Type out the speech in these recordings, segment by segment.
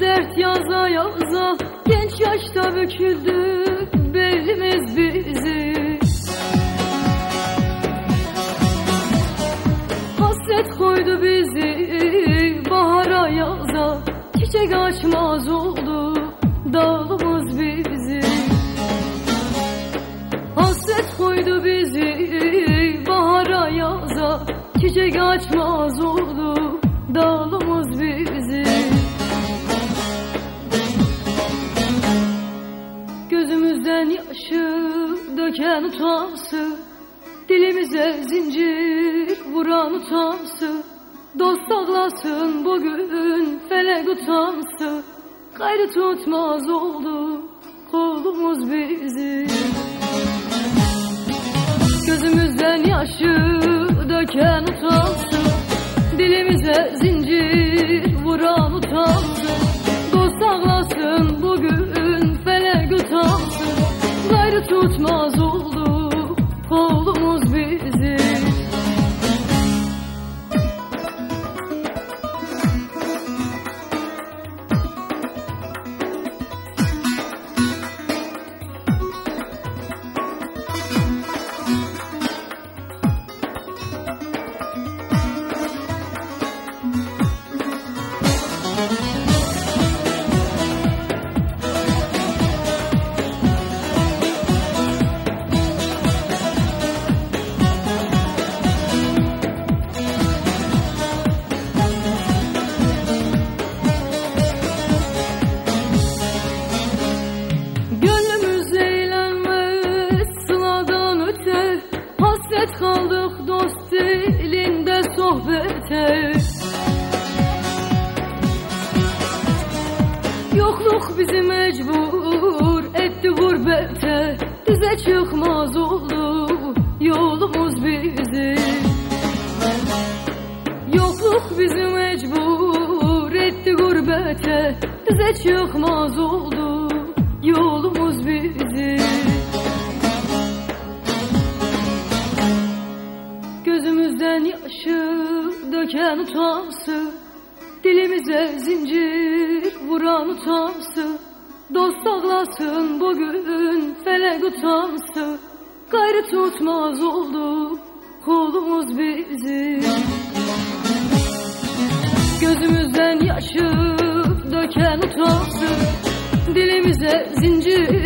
Dert yaza yaza. Genç yaşta büküldü Çiçek açmaz oldu dalımız bizi Hasret koydu bizi bahara yaza Çiçek açmaz oldu dalımız bizi Gözümüzden yaşı döken utansı Dilimize zincir vuran utansı Dost ağlasın bugün felek utansı Gayrı tutmaz oldu kolumuz bizi. Gözümüzden yaşı döken utansın Dilimize zincir kaldık dost elinde sohbete Yokluk bizi mecbur etti gurbete Dize çıkmaz oldu yolumuz bizi. Yokluk bizi mecbur etti gurbete Dize çıkmaz oldu yolumuz bizi. Gözümüzden yaşı döken utansı Dilimize zincir vuran utansı Dost ağlasın bugün felek utansı. Gayrı tutmaz oldu kolumuz bizi. Gözümüzden yaşı döken utansın Dilimize zincir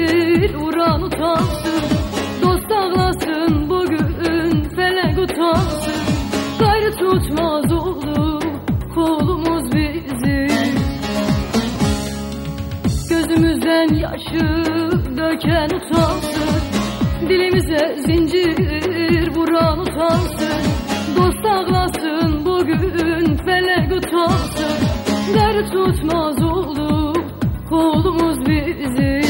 döken utansın Dilimize zincir vuran utansın. Dost ağlasın bugün felek utansın. Gayrı tutmaz oldu kolumuz bizi